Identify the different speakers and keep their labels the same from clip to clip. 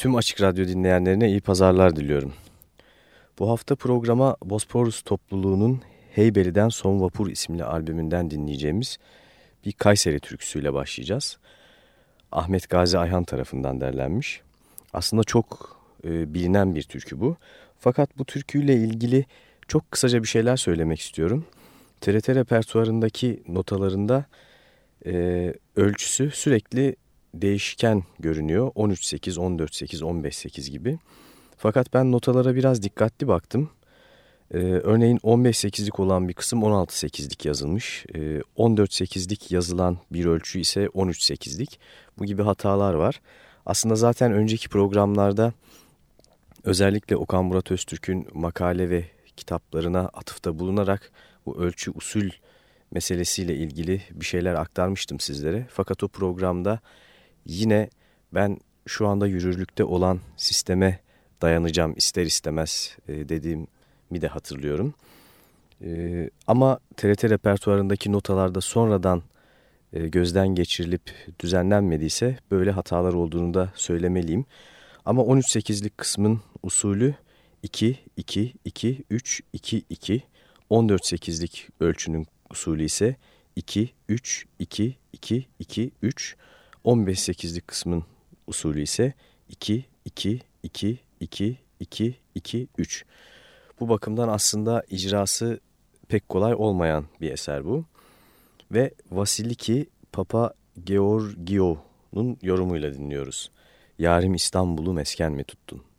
Speaker 1: Tüm Açık Radyo dinleyenlerine iyi pazarlar diliyorum. Bu hafta programa Bosporus topluluğunun Heybeli'den Son Vapur isimli albümünden dinleyeceğimiz bir Kayseri türküsüyle başlayacağız. Ahmet Gazi Ayhan tarafından derlenmiş. Aslında çok e, bilinen bir türkü bu. Fakat bu türküyle ilgili çok kısaca bir şeyler söylemek istiyorum. TRT repertuarındaki notalarında e, ölçüsü sürekli değişken görünüyor. 13-8, 14-8, 15-8 gibi. Fakat ben notalara biraz dikkatli baktım. Ee, örneğin 15-8'lik olan bir kısım 16-8'lik yazılmış. Ee, 14-8'lik yazılan bir ölçü ise 13-8'lik. Bu gibi hatalar var. Aslında zaten önceki programlarda özellikle Okan Murat Öztürk'ün makale ve kitaplarına atıfta bulunarak bu ölçü usul meselesiyle ilgili bir şeyler aktarmıştım sizlere. Fakat o programda yine ben şu anda yürürlükte olan sisteme dayanacağım ister istemez e, dediğimi de hatırlıyorum. E, ama TRT repertuarındaki notalarda sonradan e, gözden geçirilip düzenlenmediyse böyle hatalar olduğunu da söylemeliyim. Ama 13-8'lik kısmın usulü 2-2-2-3-2-2, 14-8'lik ölçünün usulü ise 2-3-2-2-2-3, 15-8'lik kısmın usulü ise 2-2-2-2-2-2-3. Bu bakımdan aslında icrası pek kolay olmayan bir eser bu. Ve Vasiliki Papa Georgio'nun yorumuyla dinliyoruz. Yarim İstanbul'u mesken mi tuttun?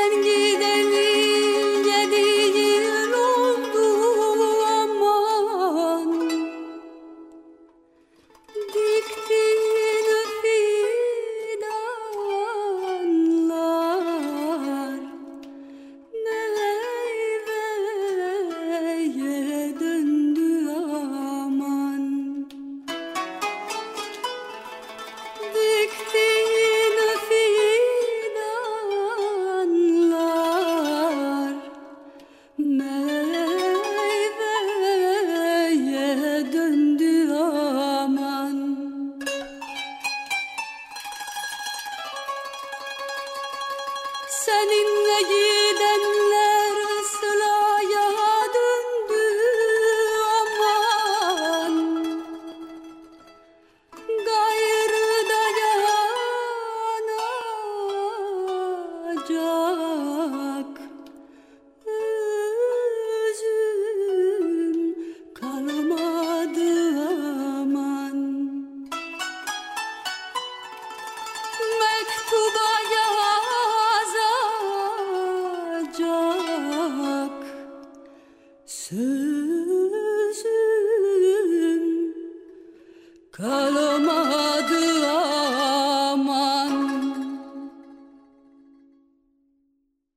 Speaker 2: sen git.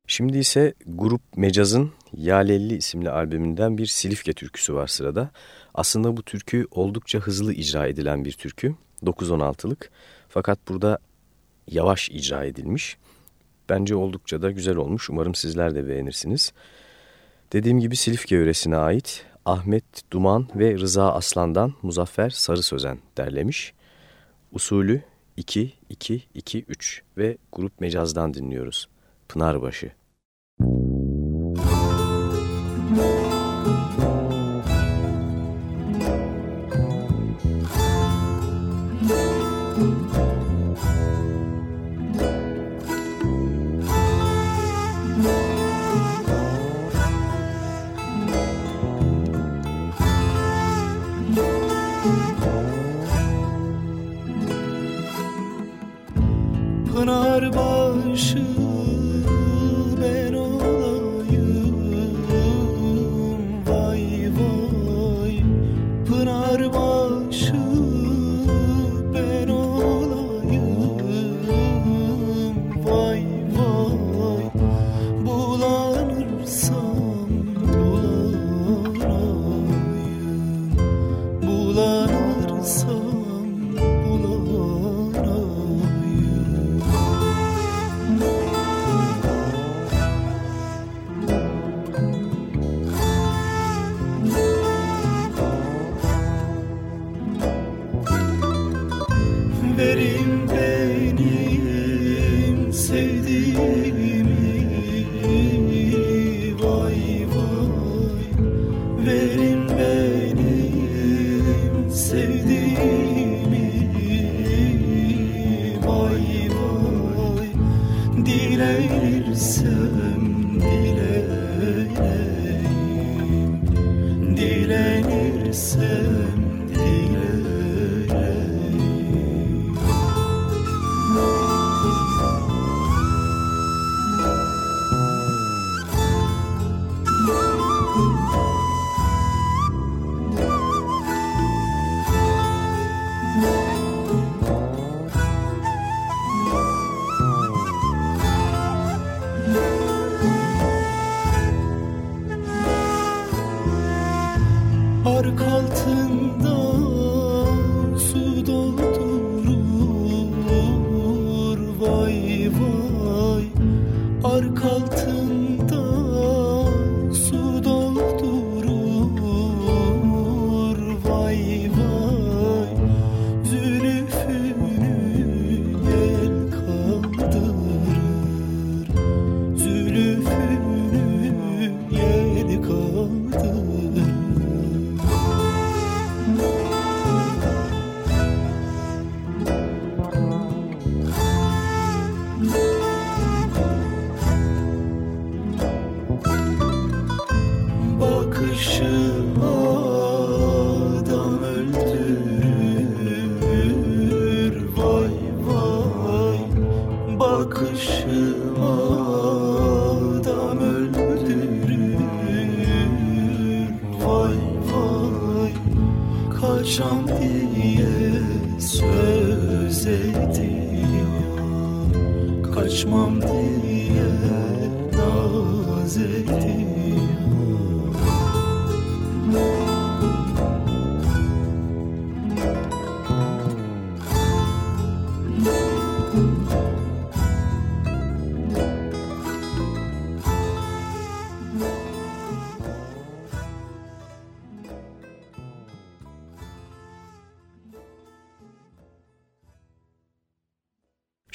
Speaker 3: Şimdi ise Grup Mecaz'ın Yalelli isimli albümünden bir Silifke türküsü var sırada. Aslında bu türkü oldukça hızlı icra edilen bir türkü. 9-16'lık. Fakat burada yavaş icra edilmiş. Bence oldukça da güzel olmuş. Umarım sizler de beğenirsiniz. Dediğim gibi Silifke yöresine ait Ahmet Duman ve Rıza Aslan'dan Muzaffer Sarı Sözen derlemiş. Usulü 2-2-2-3 ve Grup Mecaz'dan dinliyoruz. Pınarbaşı.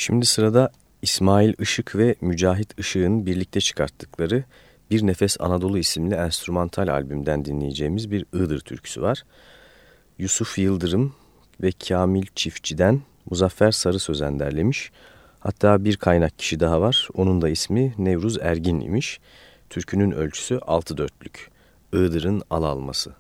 Speaker 1: Şimdi sırada İsmail Işık ve Mücahit Işık'ın birlikte çıkarttıkları Bir Nefes Anadolu isimli enstrümantal albümden dinleyeceğimiz bir Iğdır türküsü var. Yusuf Yıldırım ve Kamil Çiftçi'den Muzaffer Sarı Sözen derlemiş. Hatta bir kaynak kişi daha var. Onun da ismi Nevruz Ergin imiş. Türkünün ölçüsü 6 dörtlük. Iğdır'ın al alması.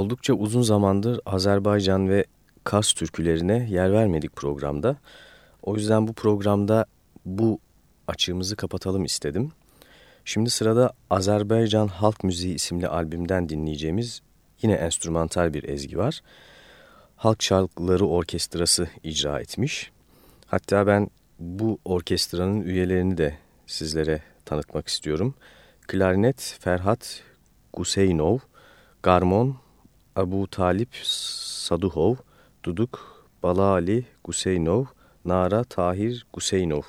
Speaker 1: Oldukça uzun zamandır Azerbaycan ve Kars türkülerine yer vermedik programda. O yüzden bu programda bu açığımızı kapatalım istedim. Şimdi sırada Azerbaycan Halk Müziği isimli albümden dinleyeceğimiz yine enstrümantal bir ezgi var. Halk Şarkıları Orkestrası icra etmiş. Hatta ben bu orkestranın üyelerini de sizlere tanıtmak istiyorum. Klarnet Ferhat Guseynov, Garmon Abu Talip Saduhov, Duduk Balali Guseynov, Nara Tahir Guseynov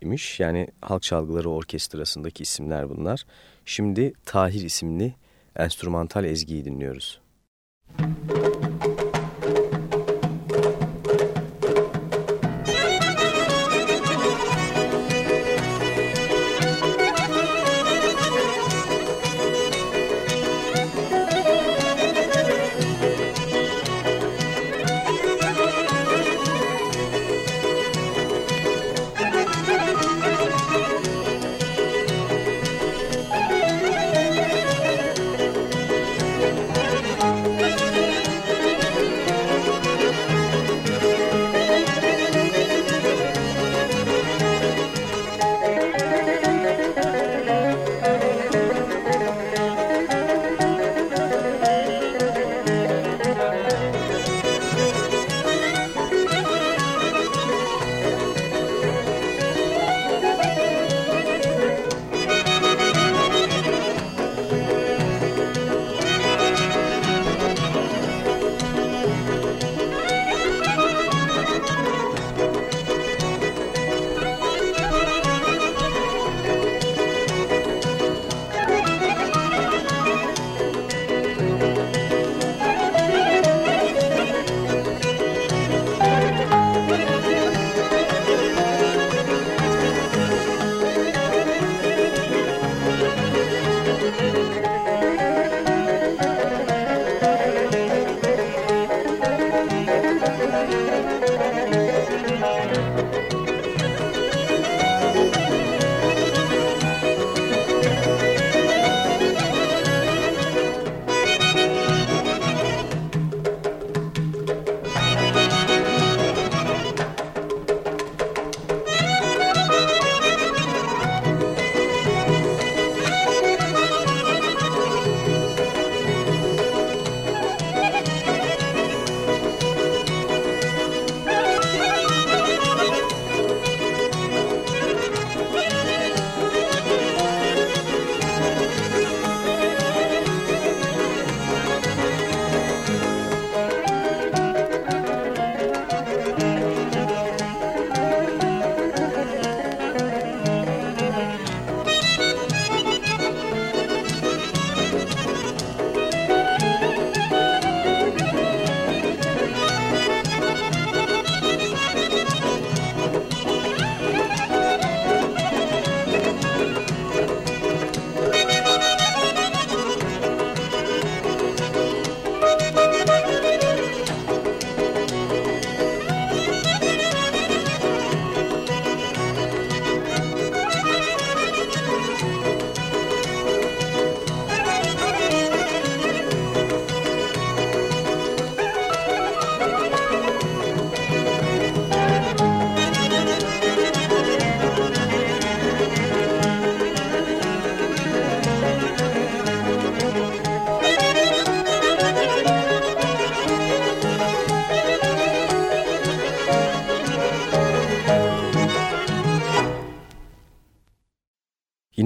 Speaker 1: imiş. Yani halk çalgıları orkestrasındaki isimler bunlar. Şimdi Tahir isimli enstrümantal ezgiyi dinliyoruz. Müzik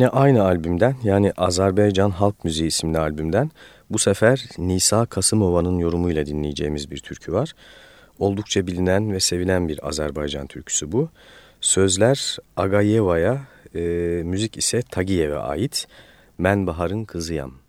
Speaker 1: Yine aynı albümden yani Azerbaycan Halk Müziği isimli albümden bu sefer Nisa Kasımova'nın yorumuyla dinleyeceğimiz bir türkü var. Oldukça bilinen ve sevilen bir Azerbaycan türküsü bu. Sözler Agayeva'ya, e, müzik ise Tagiyev'e ait. Men Bahar'ın kızıyam.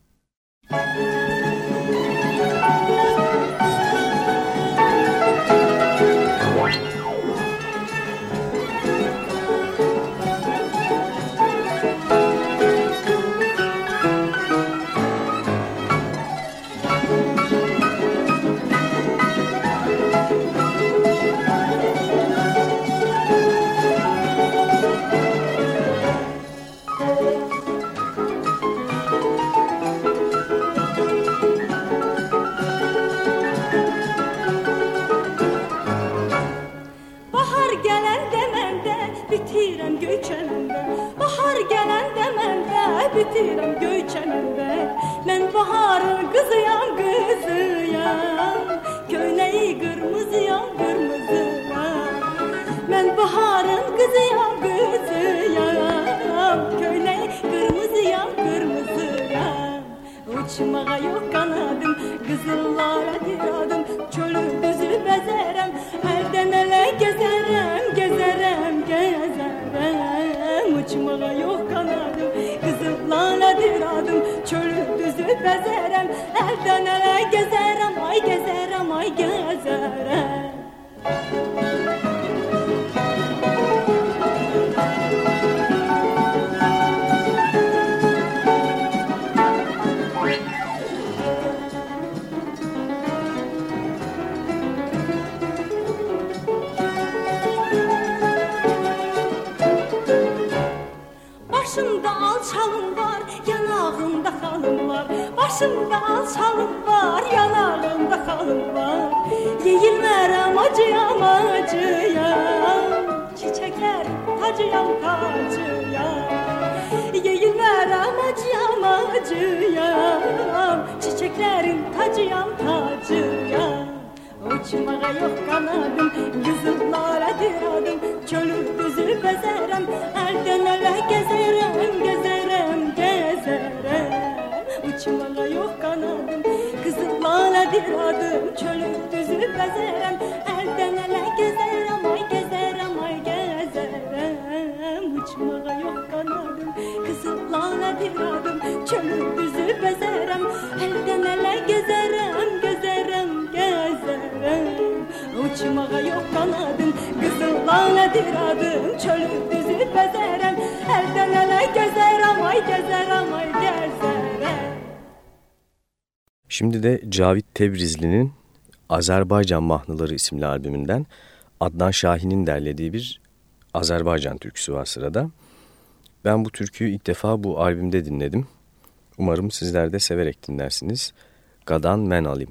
Speaker 4: Acıyam acıyam. Çiçekler tacıyam tacıyam. Yeyilmərəm acıyam acıyam. Çiçeklerin tacıyam tacıyam. Uçmağa yok kanadım, kızıllara diradım Çölü düzü bezerem, elden ele gezerem Gezerem, gezerem Uçmağa yok kanadım, kızıllara diradım Çölü düzü bezerem, elden ele gezerem Ay gezerem, ay gezerem Uçmağa yok kanadım, kızıllara diradım Çölü düzü bezerem, elden ele gezerem Gezerem, gezerem Uçmağa yok kanadım Kızıllana diradım Çölü düzü bezerem Elden ele gezerem Ay gezerem ay gezerem
Speaker 5: Şimdi de Cavit Tebrizli'nin Azerbaycan Mahnıları isimli albümünden Adnan Şahin'in derlediği bir Azerbaycan türküsü var sırada. Ben bu türküyü ilk defa bu albümde dinledim. Umarım sizler de severek dinlersiniz. Gadan Men Alim.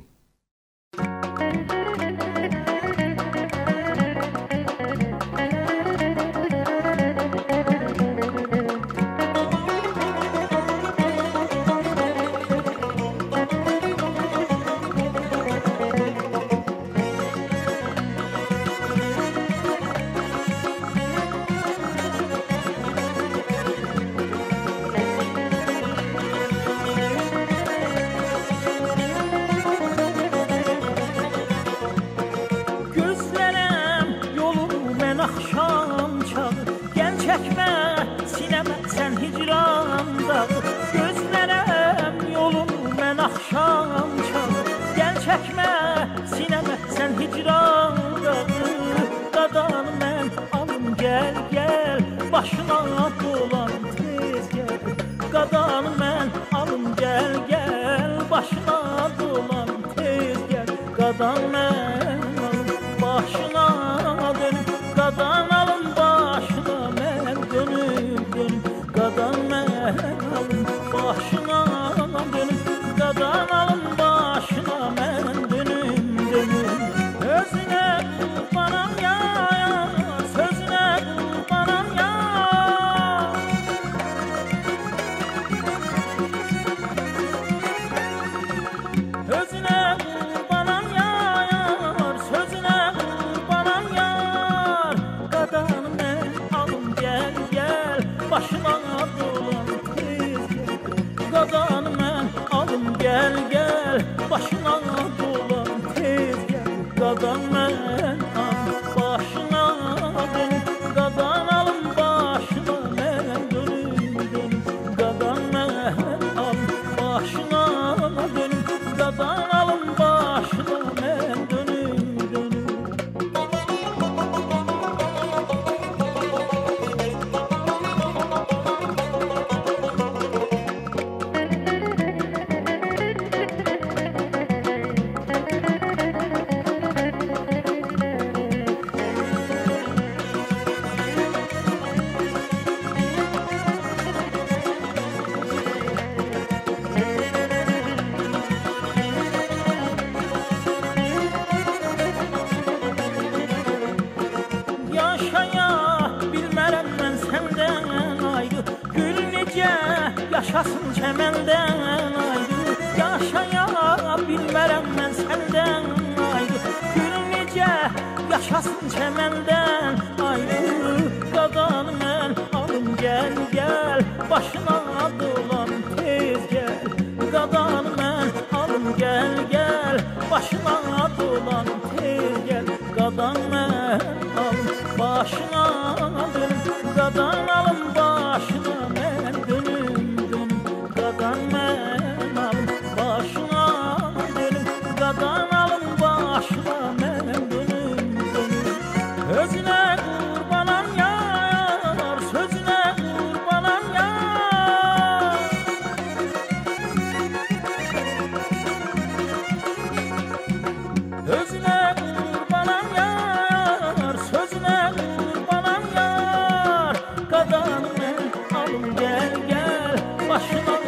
Speaker 6: gel gel başına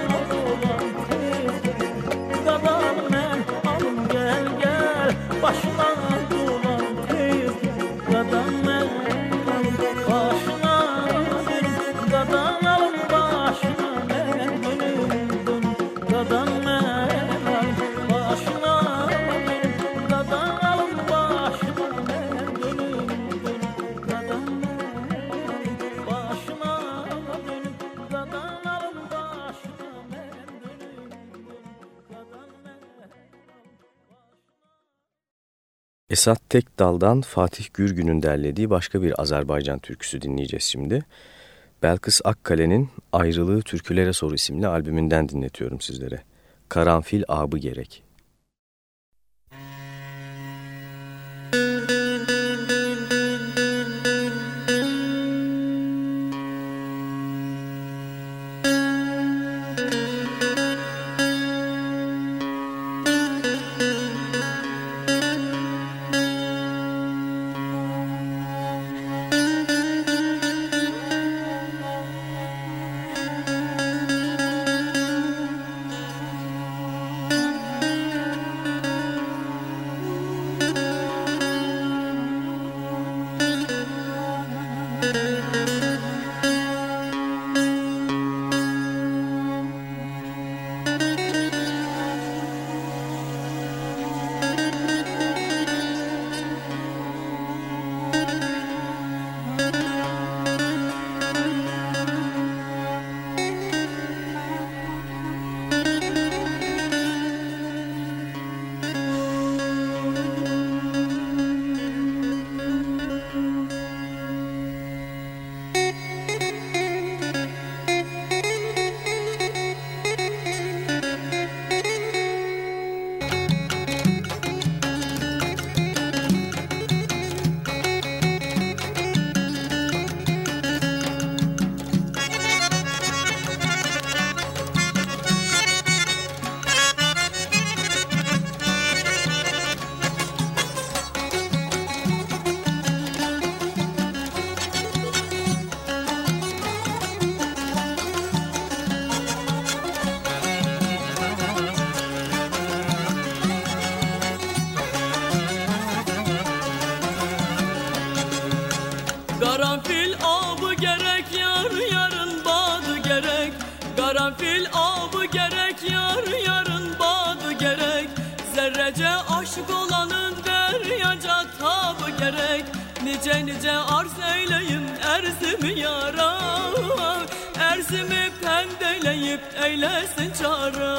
Speaker 1: Esat Tekdal'dan Fatih Gürgün'ün derlediği başka bir Azerbaycan türküsü dinleyeceğiz şimdi. Belkıs Akkale'nin Ayrılığı Türkülere Soru isimli albümünden dinletiyorum sizlere. Karanfil Abı Gerek.
Speaker 7: Nice arz eyleyim erzimi yara. Erzimi pendeleyip eylesin çara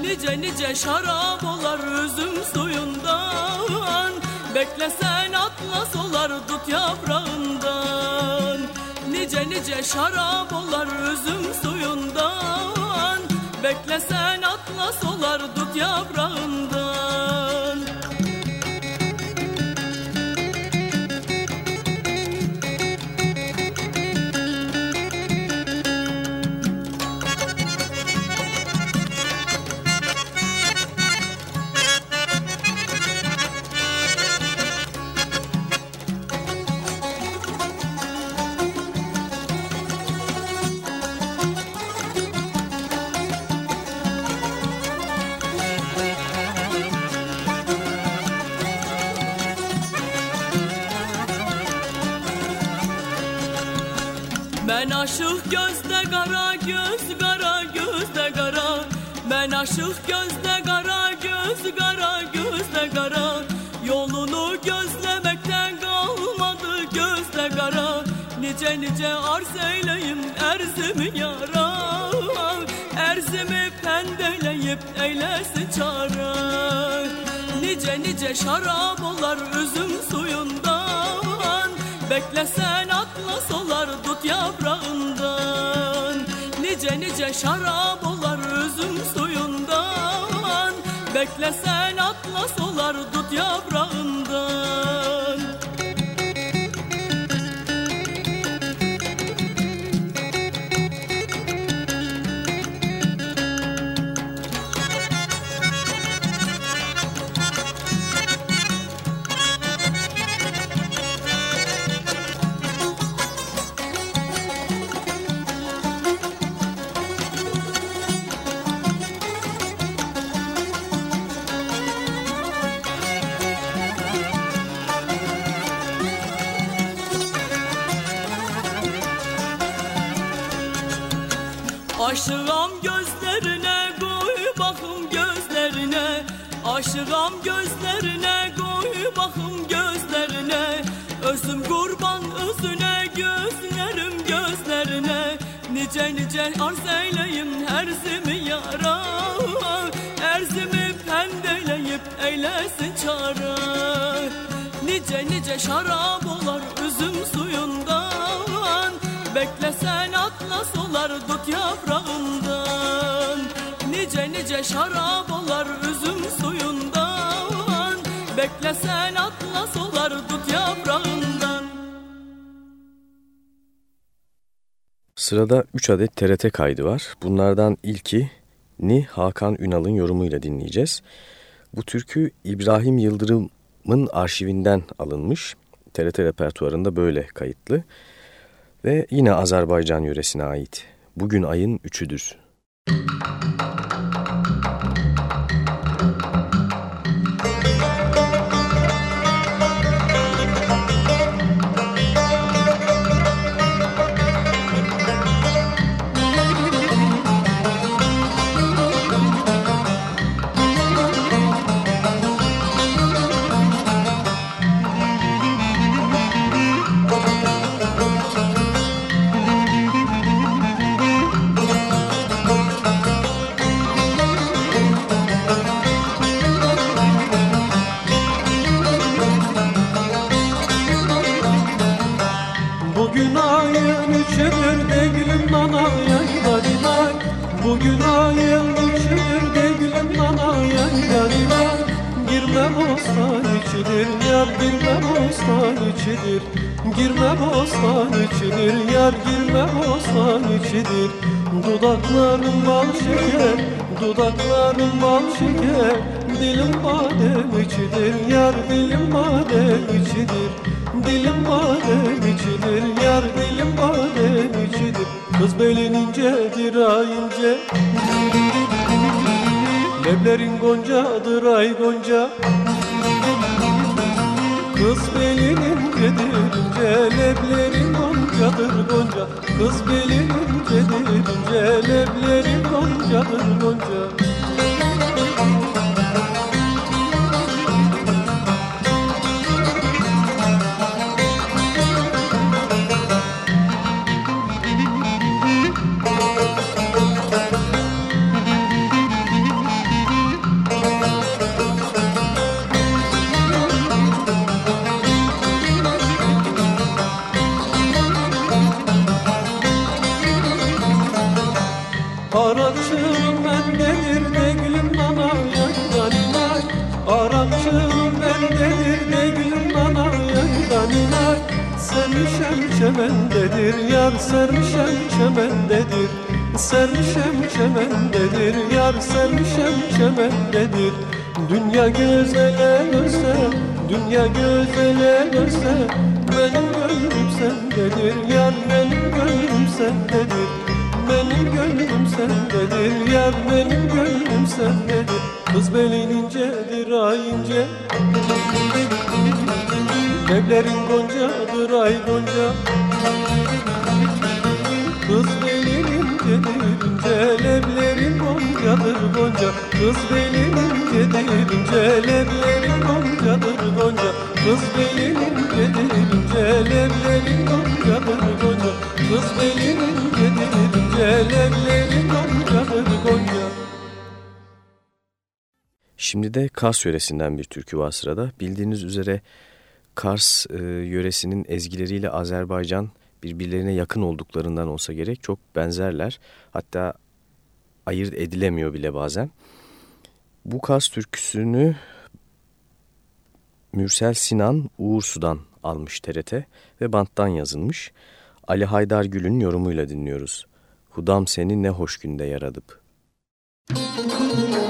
Speaker 7: Nice nice şarap olar üzüm suyundan. Beklesen atlas olar dut yaprağından. Nice nice şarap olar üzüm suyundan. Beklesen atlas olar dut yaprağından gözde kara göz kara gözde kara. Ben aşık gözde kara göz kara gözde kara. Yolunu gözlemekten kalmadı gözde kara. Nice nice arz eyleyim erzimi yara. Erzimi pendeleyip eylesin çare. Nice nice şarap olar üzüm suyundan Beklesen atlas olar dut yaprağından. Nice nice şarap olar üzüm suyundan. Beklesen atlas olar dut yaprağından Aşığım gözlerine koy bakım gözlerine. Özüm kurban özüne gözlerim gözlerine. Nice nice arz eyleyim erzimi yara. Erzimi pendeleyip eylesin çare Nice nice şarap olar üzüm suyundan. Beklesen atlas olar dut yaprağından. Nice nice şarap olar üzüm Beklesen atlas olar dut yaprağından
Speaker 1: Sırada 3 adet TRT kaydı var. Bunlardan ilki Ni Hakan Ünal'ın yorumuyla dinleyeceğiz. Bu türkü İbrahim Yıldırım'ın arşivinden alınmış. TRT repertuarında böyle kayıtlı. Ve yine Azerbaycan yöresine ait. Bugün ayın üçüdür.
Speaker 2: Bugün Sermişem çemendedir. Yar sermişem çemendedir. Sermişem çemendedir. Yar sermişem çemendedir. Dünya gözele görse, dünya gözele görse Benim gönlüm sendedir. Yar benim gönlüm sendedir. Benim gönlüm sendedir. Yar benim gönlüm sendedir. Kız belin incedir ay ince Leblerin goncadır ay gonca. Kız belin incedir ince Leblerin goncadır gonca. Kız belin incedir ince Leblerin goncadır gonca. Kız belin incedir ince Leblerin goncadır Kız belinin gedirince Levlerin Goncadır Gonca.
Speaker 1: Şimdi de Kars yöresinden bir türkü var sırada. Bildiğiniz üzere Kars e, yöresinin ezgileriyle Azerbaycan birbirlerine yakın olduklarından olsa gerek çok benzerler. Hatta ayırt edilemiyor bile bazen. Bu Kars türküsünü Mürsel Sinan Uğur Sudan almış TRT ve banttan yazılmış. Ali Haydar Gül'ün yorumuyla dinliyoruz. Hudam seni ne hoş günde yaradıp. Müzik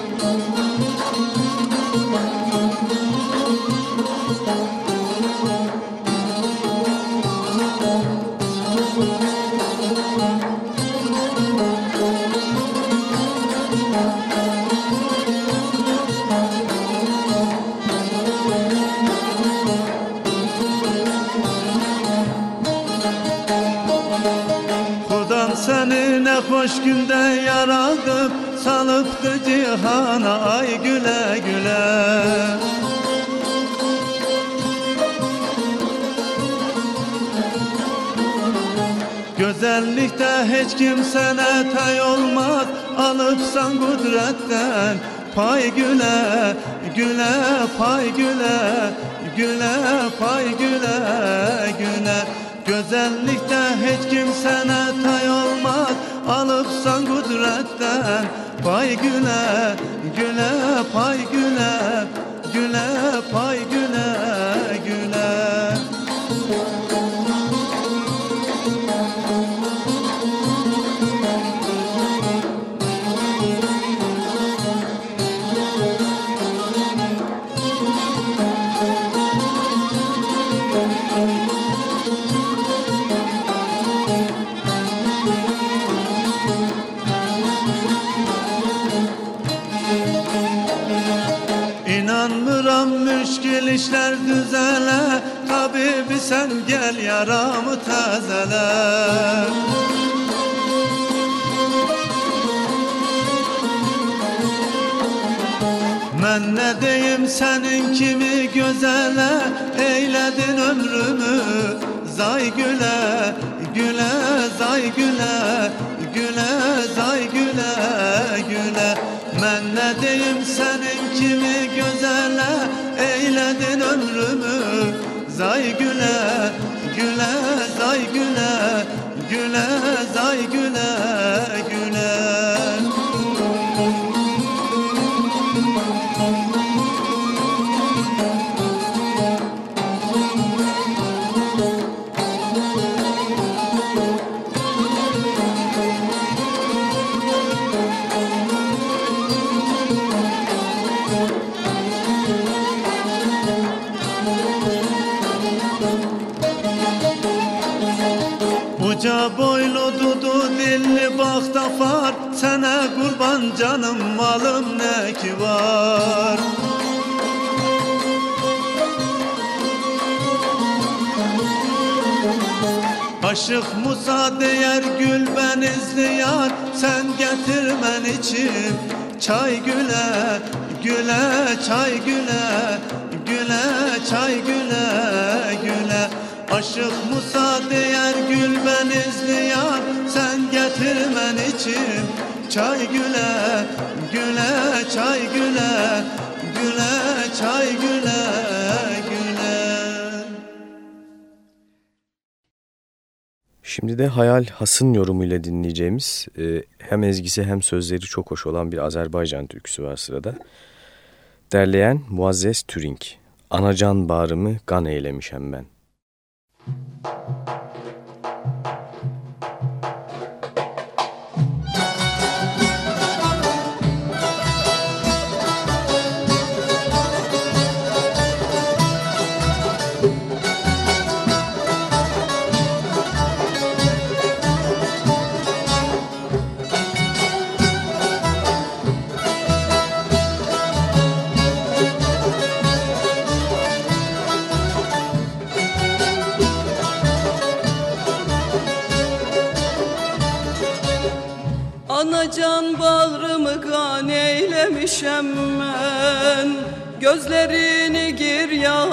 Speaker 8: hiç kimsene tay olmaz. Alıpsan kudretten pay güle Güle pay güle Güle pay güle güle Güzellikte hiç kimsene tay olmaz. Alıpsan kudretten Pay güle güle pay güle Güle pay güle müşkil işler düzele Tabibi sen gel yaramı tazele. Ben ne deyim senin kimi gözele? Eyledin ömrümü zay güle Güle zay güle Güle zay güle güle Ben ne deyim senin kimi gözele eyledin ömrümü? Zay güle güle zay güle güle zay güle güle ki var. Aşık Musa değer gül ben izleyar Sen getirmen için çay güle Güle çay güle Güle çay güle güle Aşık Musa değer gül ben izleyar Sen getirmen için çay güle güle çay güle güle çay güle güle
Speaker 1: Şimdi de Hayal Has'ın yorumuyla dinleyeceğimiz e, hem ezgisi hem sözleri çok hoş olan bir Azerbaycan türküsü var sırada. Derleyen Muazzez Türink. Anacan bağrımı gan eylemişem ben. Müzik
Speaker 9: can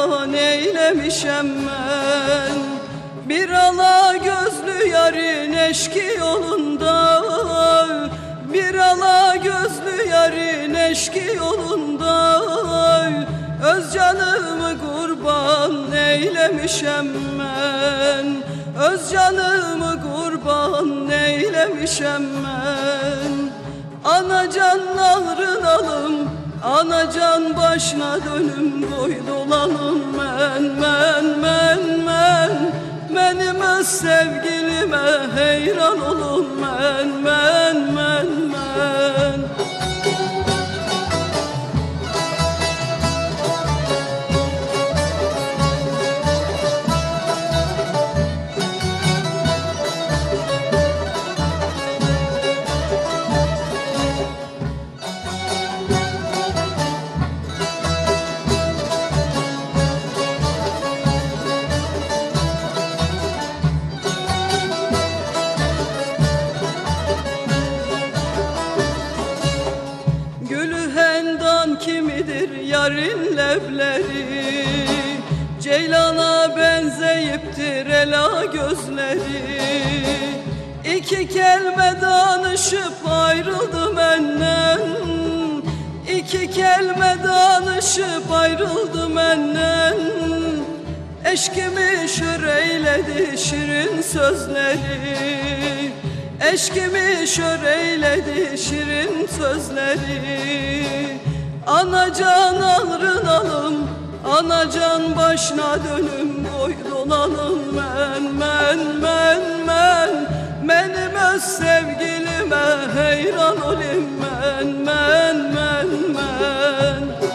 Speaker 9: giryan eylemişem ben. Bir ala gözlü yarın eşki yolunda. Bir ala gözlü yarın eşki yolunda. Öz canımı kurban eylemişem ben. Öz canımı kurban eylemişem ben. Anacan nahrın alım Anacan başına dönüm boy dolanım. Men men men men. Benim öz sevgilime heyran olun. Men men men men. Gülü ela gözleri. İki kelime danışıp ayrıldı benden. İki kelime danışıp ayrıldı benden. Eşkimi şür eyledi şirin sözleri. Eşkimi şör eyledi şirin sözleri. Anacan ağrın alım Anacan başına dönüm boy dolanım men men men men Benim öz sevgilime heyran olayım. Men men men men Anacan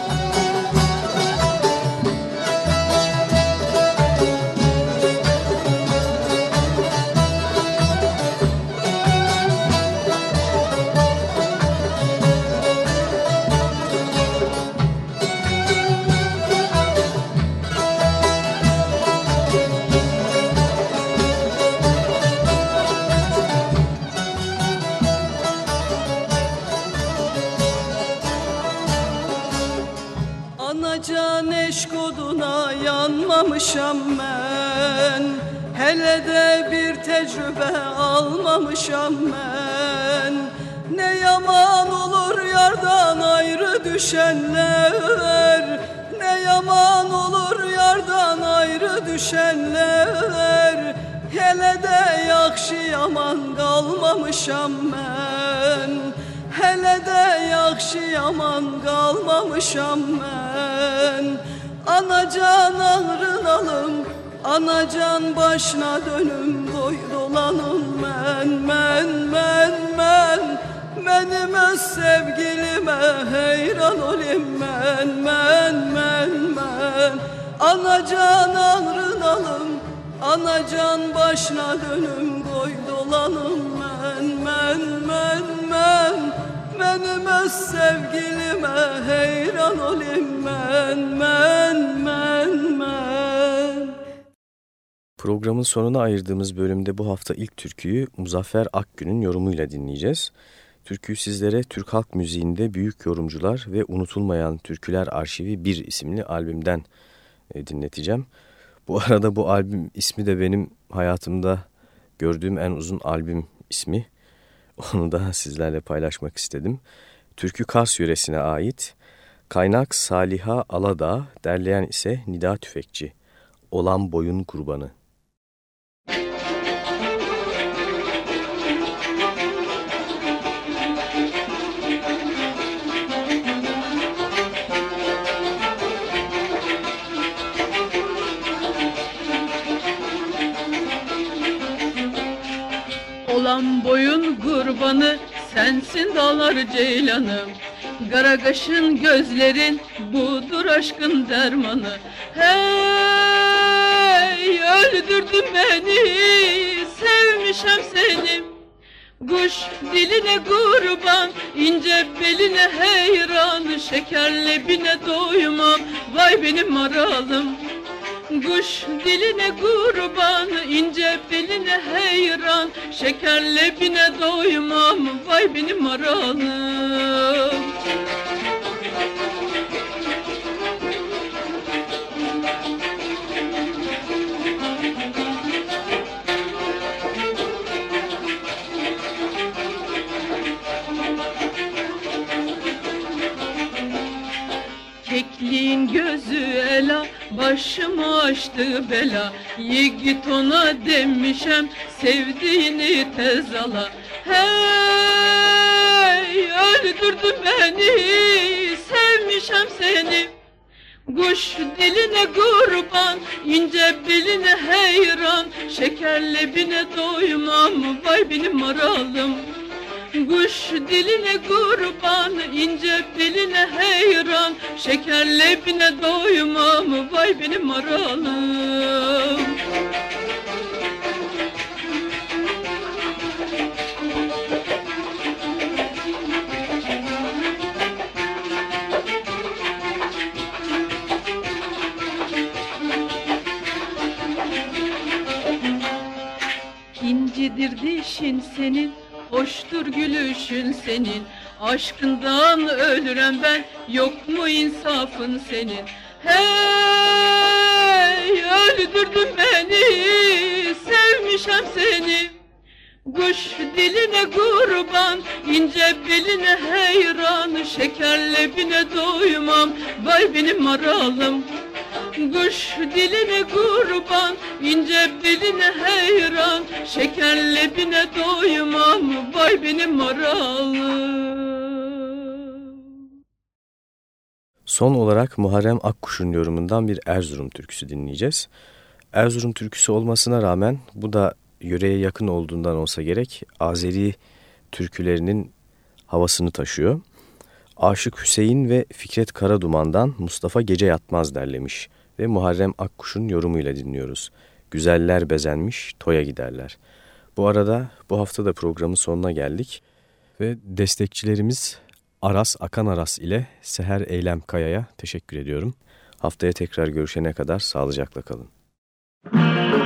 Speaker 9: düşenler Hele de yakşı yaman kalmamışam ben. Hele de yakşı yaman kalmamışam ben. Anacan ağrın alım Anacan başına dönüm boy dolanım men men men men Benim öz sevgilime heyran olayım men men men men Anacan ağrın alım Anacan başına dönüm boy dolanım. Men men men men Benim öz sevgilime heyran olayım. Men men men men.
Speaker 1: Programın sonuna ayırdığımız bölümde bu hafta ilk türküyü Muzaffer Akgün'ün yorumuyla dinleyeceğiz. Türküyü sizlere Türk Halk Müziği'nde Büyük Yorumcular ve Unutulmayan Türküler Arşivi 1 isimli albümden e, dinleteceğim. Bu arada bu albüm ismi de benim hayatımda gördüğüm en uzun albüm ismi. Onu da sizlerle paylaşmak istedim. Türkü Kars yöresine ait. Kaynak Saliha Aladağ, derleyen ise Nida Tüfekçi. Olan boyun kurbanı.
Speaker 10: Olan boyun kurbanı sensin dağlar ceylanım. Garagaşın gözlerin budur aşkın dermanı. Hey öldürdün beni sevmişem seni. Kuş diline kurban, ince beline heyran. Şeker lebine doymam, vay benim maralım Kuş diline kurban, ince beline heyran Şeker lebine doymam, vay benim aralım Kekliğin gözü ela Başımı açtı bela Yiğit ona demişem Sevdiğini tez ala. Hey öldürdün beni Sevmişem seni. Kuş diline kurban, ince beline heyran. Şekerli bine doymam, vay benim maralım Kuş diline kurban, ince beline heyran Şekerli bine doymam, vay benim maralım İncidir dişin senin, hoştur gülüşün senin. Aşkından ölürem ben, yok mu insafın senin? Hey öldürdün beni, sevmişem seni. Kuş diline kurban, ince beline heyran Şekerle bine doymam, vay benim maralım Kuş diline kurban, ince beline heyran Şekerle bine doymam, vay benim maralım
Speaker 1: Son olarak Muharrem Akkuş'un yorumundan bir Erzurum türküsü dinleyeceğiz. Erzurum türküsü olmasına rağmen bu da yöreye yakın olduğundan olsa gerek Azeri türkülerinin havasını taşıyor. Aşık Hüseyin ve Fikret Karaduman'dan Mustafa Gece Yatmaz derlemiş ve Muharrem Akkuş'un yorumuyla dinliyoruz. Güzeller bezenmiş, toya giderler. Bu arada bu hafta da programın sonuna geldik ve destekçilerimiz Aras Akan Aras ile Seher Eylem Kaya'ya teşekkür ediyorum. Haftaya tekrar görüşene kadar sağlıcakla kalın.
Speaker 11: Güzeller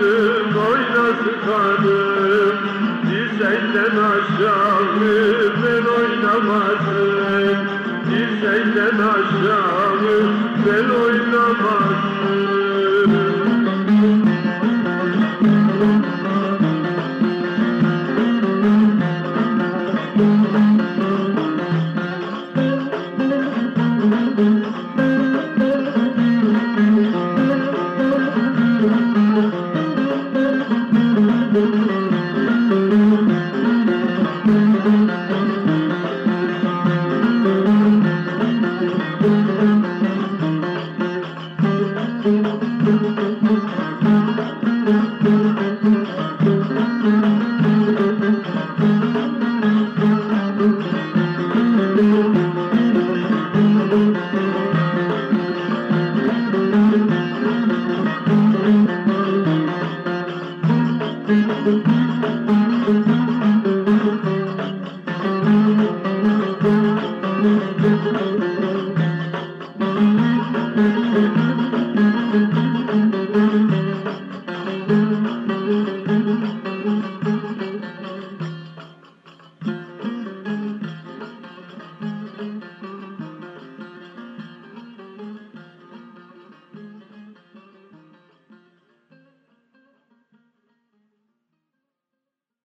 Speaker 11: oynasın oynasın hanım Dirsekten aşağı ben oynamazım Dirsekten aşağı ben oynamazım